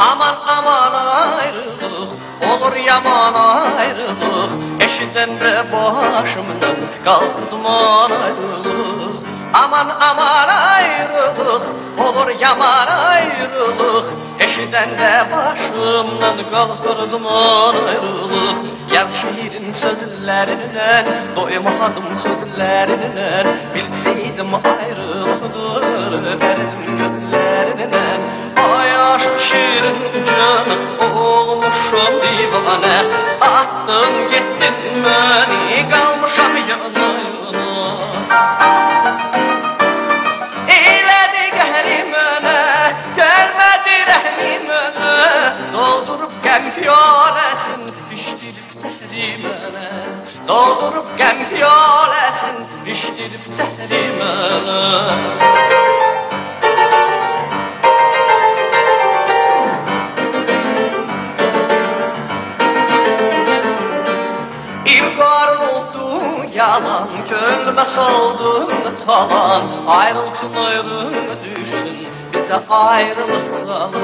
Aman aman ayrılık Olur yaman ayrılık. Eşiden ve başımdan Kalkır duman ayrılık. Aman aman ayrılık Olur yaman ayrılık. Eşiden de başımdan kalkır duman ayrılık. Yar şehirin sözlerine Doymadım sözlerine Bilseydim ayrılıktır Derdim gözlerine gözlərindən Ay aşk şirin canı olmuşum divane. Attın gittin beni kalmışam yana yana Eylədi qəhrimənə, gəlmədi rəhmimənə Doldurub qəm piyaləsin, içdirib zəhrimənə Doldurub qəm piyaləsin, içdirib zəhrimənə İlqar oldu yalan, gönlümə saldın talan? Ayrılsın ayrı düşsün, bizə ayrılıq salan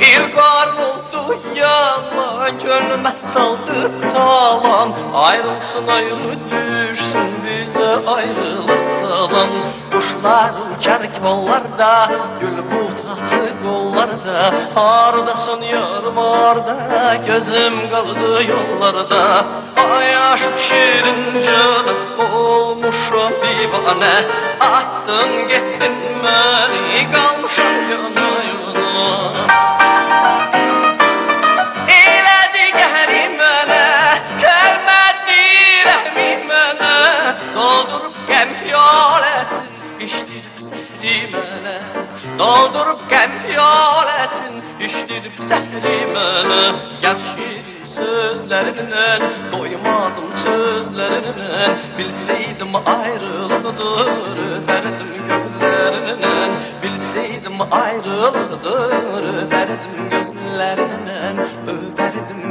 İlqar oldu yalan, gönlümə saldı talan? Ayrılsın ayrı düşsün, bizə ayrılıq salan Quşlar uçar kollarda, gül butası qollarda Haradasın yarım arda, gözüm qaldı yollarda. Ay aşk şirin canım olmuşum divane Attın gittin beni kalmışam yana yana Eylədi qəhrim mənə, gəlmədi mənə Doldurub qəm piyaləsin, içdirib zəhri mənə Yar şirin sözlərindən doymadım sözlərindən Bilseydim ayrılıqdır öpərdim gözlərindən Bilseydim ayrılıqdır öpərdim gözlərindən Öpərdim